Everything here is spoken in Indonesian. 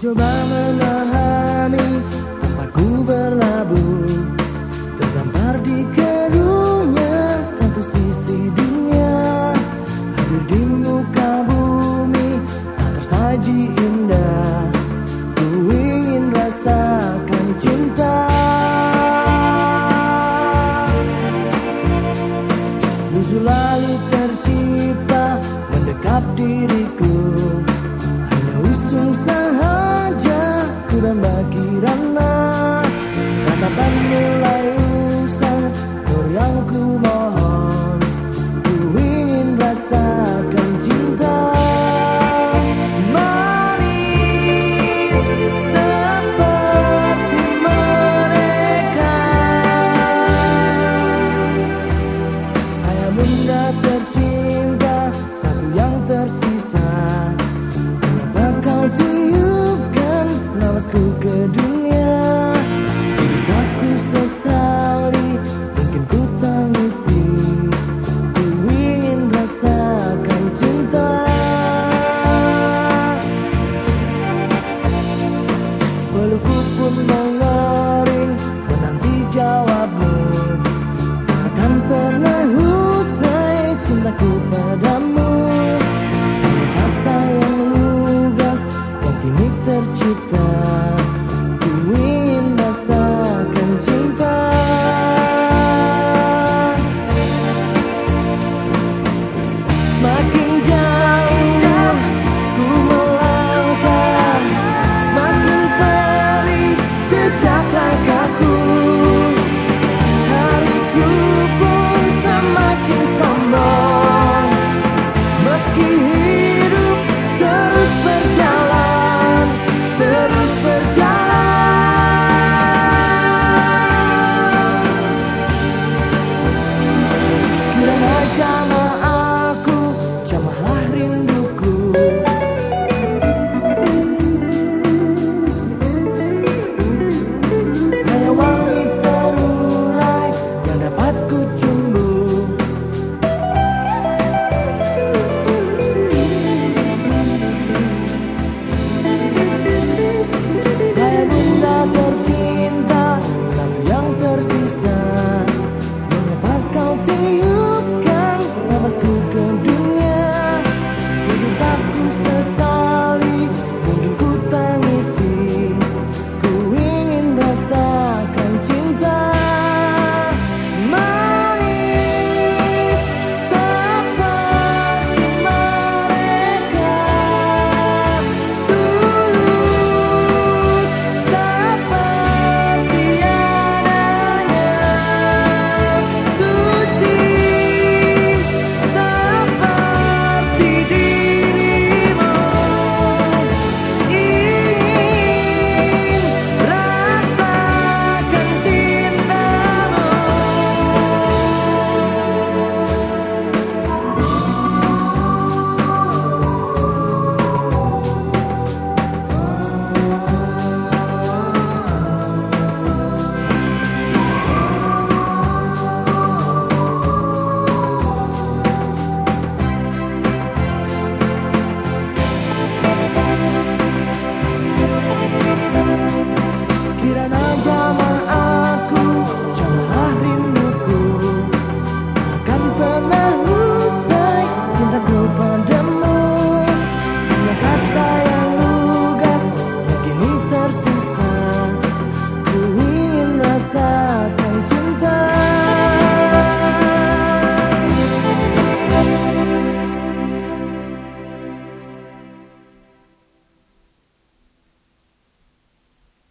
coba memahami tempatku berlabuh Terdampar di karunia satu sisi dunia Hadir di muka bumi tak tersaji indah. Ku ingin rasakan cinta. Musuh lalu tercipta mendekap diriku. Kalungku pun mengering Menanti jawabmu. Takkan pernah usai cintaku pada good job.